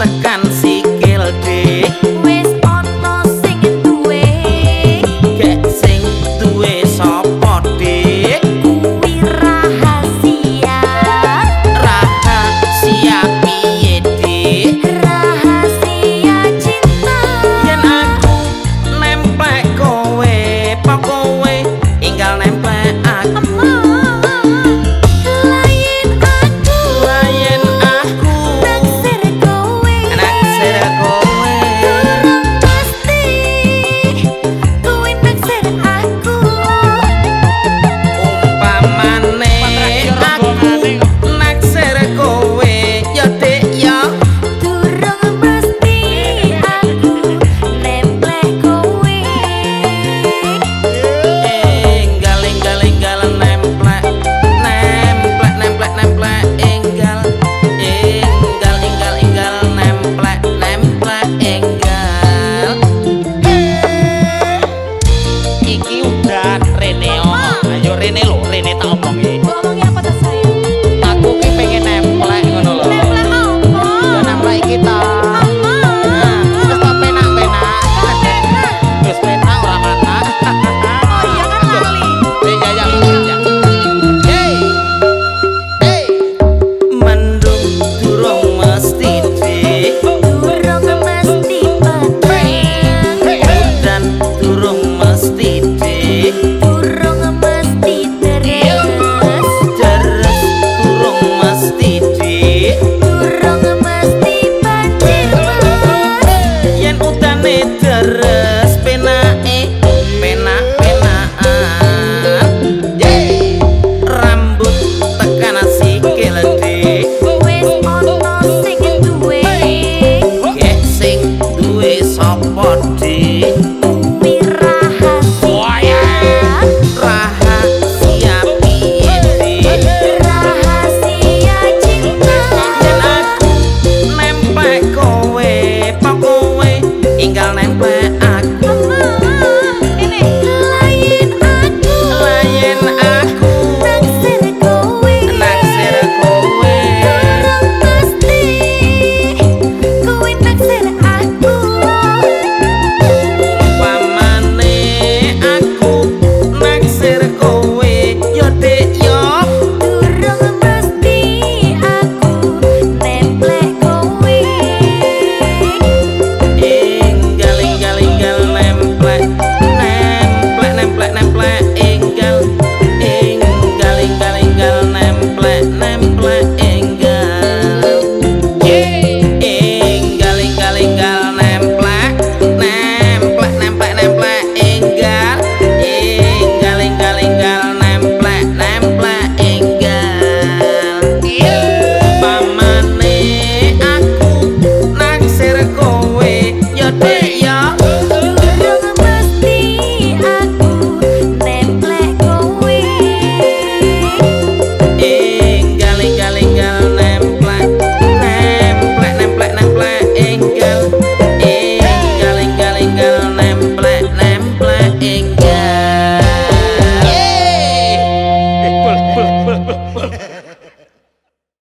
tekan si